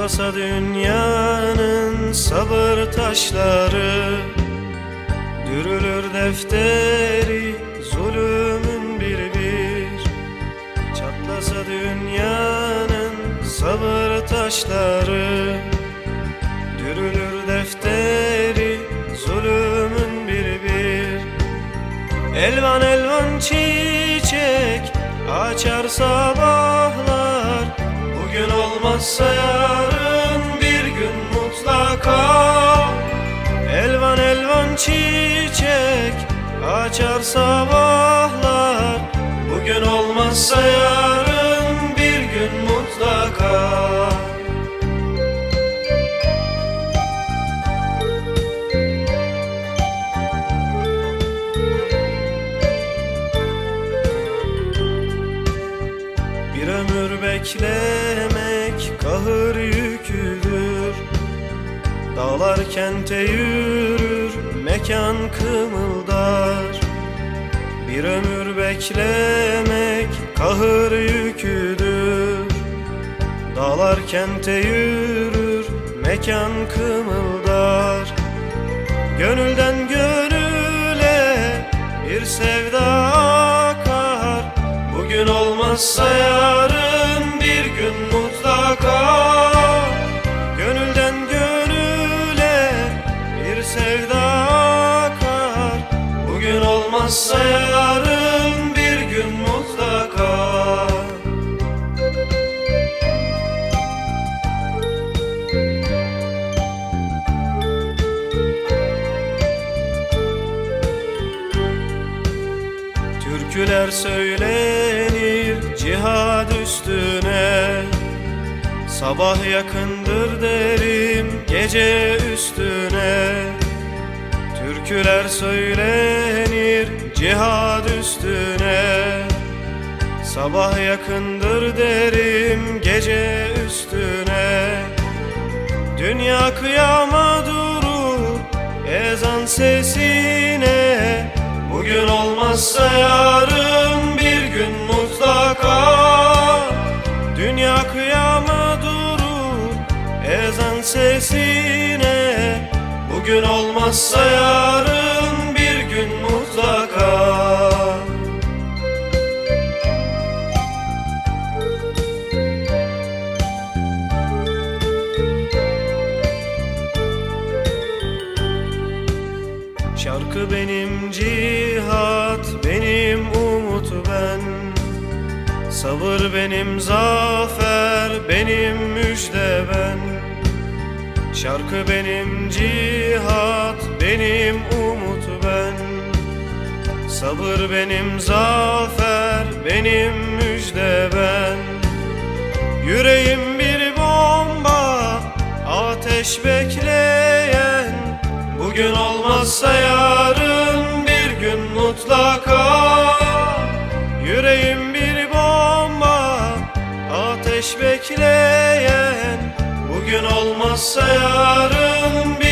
Çatlasa dünyanın sabır taşları Dürülür defteri zulümün bir bir. Çatlasa dünyanın sabır taşları Dürülür defteri zulümün bir bir. Elvan elvan çiçek açar sabahlar Bugün olmazsa yarın çiçek açar sabahlar. Bugün olmazsa yarın bir gün mutlaka. Bir ömür beklemek kahır yüküdür. Dağlar kente yürür, mekan kımıldar. Bir ömür beklemek kahır yüküdür. Dağlar kente yürür, mekan kımıldar. Gönülden gönüle bir sevda akar. Bugün olmazsa yarın bir gün mutlaka olmazsa yarın bir gün mutlaka. Türküler söylenir cihad üstüne. Sabah yakındır derim gece üstüne. Türküler söylenir cihad üstüne Sabah yakındır derim gece üstüne. Dünya kıyama durur ezan sesine. Bugün olmazsa yarın bir gün mutlaka. Dünya kıyama durur ezan sesine. Bugün olmazsa yarın Şarkı benim cihat, benim umut ben. Sabır benim zafer, benim müjde ben. Şarkı benim cihat, benim umut ben. Sabır benim zafer, benim müjde ben olmazsa yarın bir gün mutlaka Yüreğim bir bomba ateş bekleyen Bugün olmazsa yarın bir